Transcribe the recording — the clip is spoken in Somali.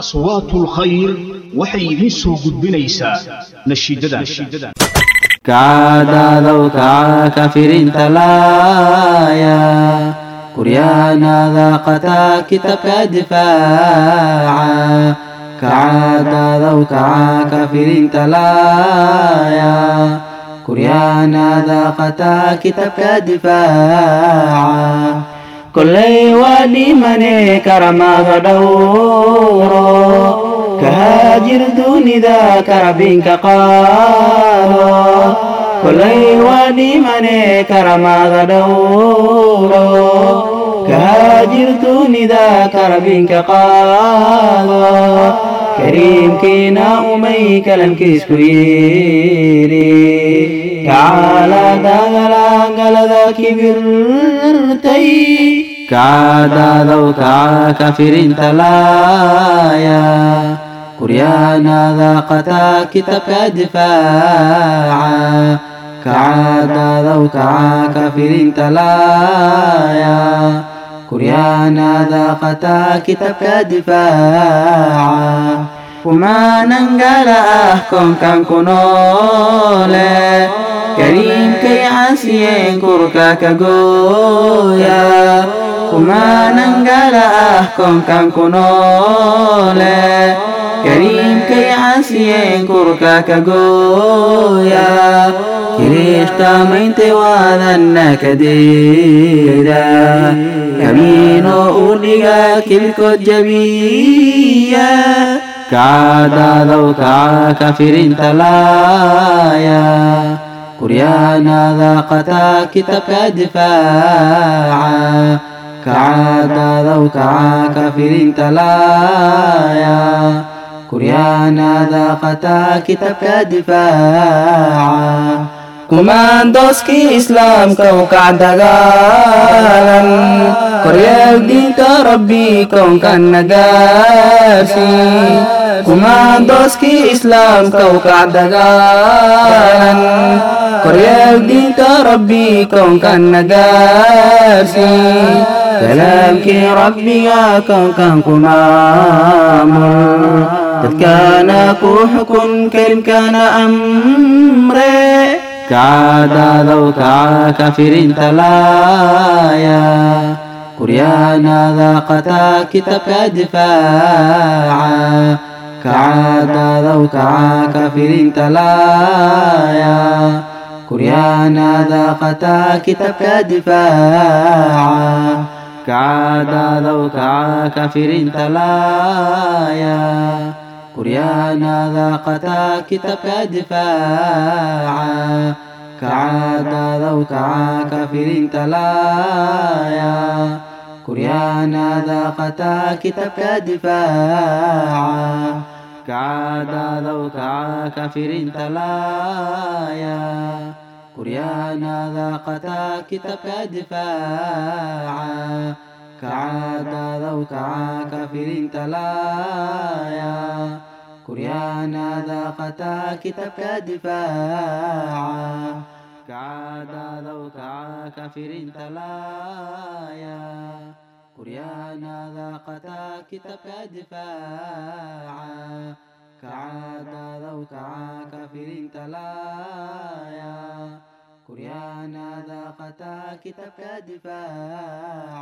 aswaatulkhayr waxay idiin soo gudbinaysaa nashiidadan kacadaadaw kaca kafiriinta laaya kuryaanaada qataa kitaabka difaaca. Kacadaadaw kaca kafiriinta laaya kuryaanaada qataa kitaabka difaaca. Kollay waa dhimane karamaada dhowro kahaajir dunida karabinka qaado kollay waa dhimane karamaada dhowro kahaajir dunida karabinka qaado kariimkiina umay kalamkiisku yidhi kacaala dagalaangalada kibirtay kacadaadaw kaca kafiriinta laaya kuryaanaada qataa kitaabka difaaca kacadaadaw kaca kafiriinta laaya kuryaanaada qataa kitaabka difaaca kumaanan gaala ah koonkan ku noole. Kariimkay caasiyeen kurka ka gooya kumaanan gaala ah koonkan ku noole kariimkay caasiyeen kurka ka gooya kirishtamayntay waadanna kadeeda kamiino u dhiga kibirkood jabiya kacadaadaw kaca kafiriinta laaya kuryaanaada qataa kitaabka difaaca kacadaadaw kaca kafiriinta laaya kuryaanaada qataa kitaabka difaaca kumaandooskii islaamka u kac dagaalan koryaal diinta rabbi koonkan nagaarsi kumaandooskii islaamka u kac dagaalan koryaal diinta rabbi koonkan nagaarsi kalaamkii rabbiga koonkan ku maamul dadkaana ku xukun karimkaana amre. Kacadaadaw kaca kafiriinta laaya kuryaanaada qataa kitaabka difaaca kacadaadaw kaca kafiriinta laaya kuryaanaada qataa kitaabka difaaca kacadaadaw kaca kafiriinta laaya kuryaanaada qataa kitaabka difaaca kacadaadaw kaca kafiriinta laaya kuryaanaada qataa kitaabka difaaca kacadaadaw kaca kafiriinta laaya kuryaanaada qataa kitaabka difaaca kacadaadaw kaca kafiriinta laaya kuryaanaada qataa kitaabka difaaca kacadaadaw kaca kafiriinta laaya kuryaanaada qataa kitaabka difaaca kacadaadaw kaca kafiriinta laaya qataa kitaabka difaaca